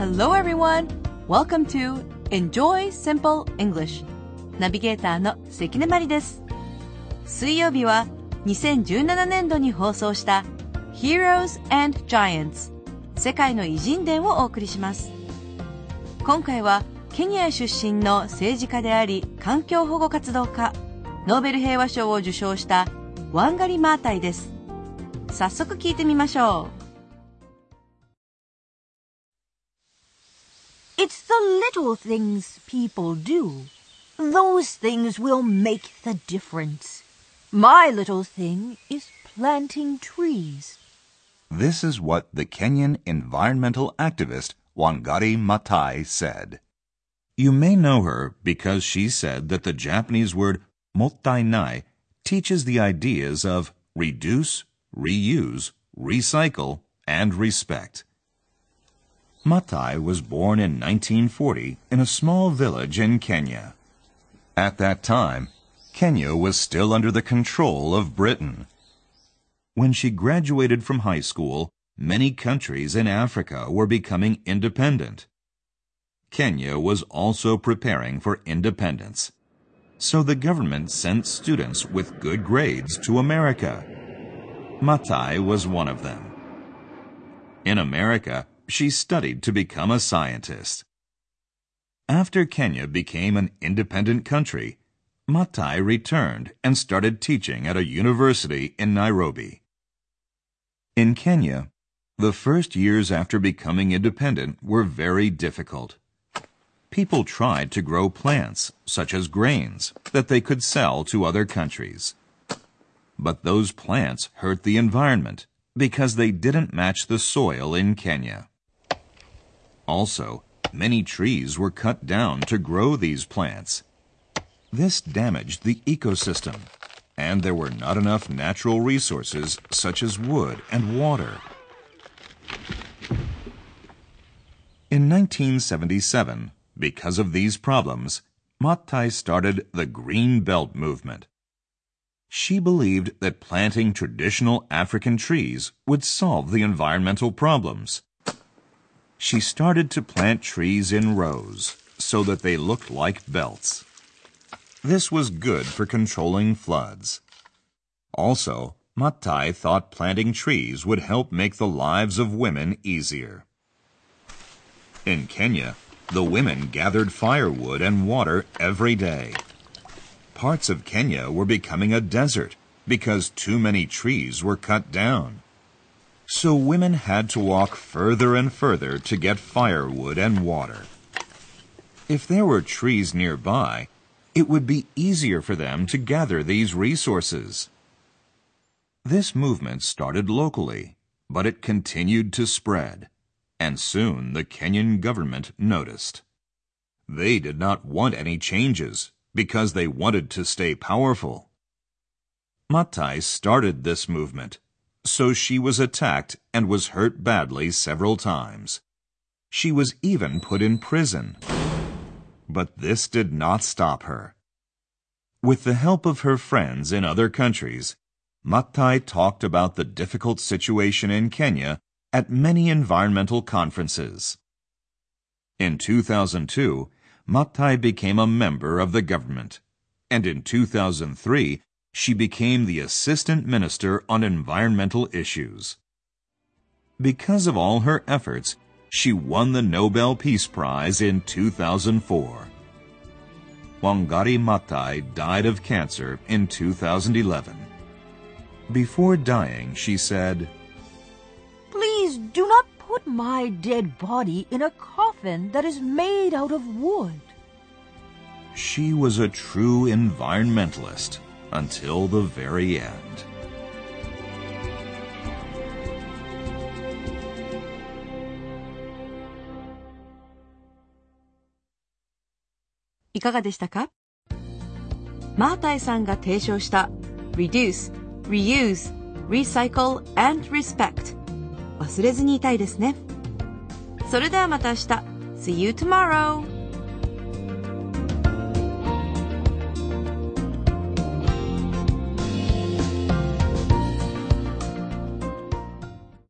Hello everyone! Welcome to Enjoy Simple English. ナビゲーターの関根まりです。水曜日は2017年度に放送した Heroes and Giants 世界の偉人伝をお送りします。今回はケニア出身の政治家であり環境保護活動家ノーベル平和賞を受賞したワンガリ・マータイです。早速聞いてみましょう。It's the little things people do. Those things will make the difference. My little thing is planting trees. This is what the Kenyan environmental activist Wangari Maathai said. You may know her because she said that the Japanese word mottainai teaches the ideas of reduce, reuse, recycle, and respect. Maathai was born in 1940 in a small village in Kenya. At that time, Kenya was still under the control of Britain. When she graduated from high school, many countries in Africa were becoming independent. Kenya was also preparing for independence. So the government sent students with good grades to America. Maathai was one of them. In America, she studied to become a scientist. After Kenya became an independent country, Maathai returned and started teaching at a university in Nairobi. In Kenya, the first years after becoming independent were very difficult. People tried to grow plants, such as grains, that they could sell to other countries. But those plants hurt the environment because they didn't match the soil in Kenya. Also, many trees were cut down to grow these plants. This damaged the ecosystem, and there were not enough natural resources such as wood and water. In 1977, because of these problems, Maathai started the Green Belt movement. She believed that planting traditional African trees would solve the environmental problems. She started to plant trees in rows so that they looked like belts. This was good for controlling floods. Also, Maathai thought planting trees would help make the lives of women easier. In Kenya, the women gathered firewood and water every day. Parts of Kenya were becoming a desert because too many trees were cut down. So women had to walk further and further to get firewood and water. If there were trees nearby, it would be easier for them to gather these resources. This movement started locally, but it continued to spread, and soon the Kenyan government noticed. They did not want any changes because they wanted to stay powerful. Maathai started this movement, so she was attacked and was hurt badly several times. She was even put in prison. But this did not stop her. With the help of her friends in other countries, Maathai talked about the difficult situation in Kenya at many environmental conferences. In 2002, Maathai became a member of the government, and in 2003, she became the Assistant Minister on Environmental Issues. Because of all her efforts, she won the Nobel Peace Prize in 2004. Wangari Maathai died of cancer in 2011. Before dying, she said, Please do not put my dead body in a coffin that is made out of wood. She was a true environmentalist until the very end. いかがでしたかマータイさんが提唱した Reduce, Reuse, Recycle and Respect 忘れずにいたいですね。それではまた明日 See you tomorrow!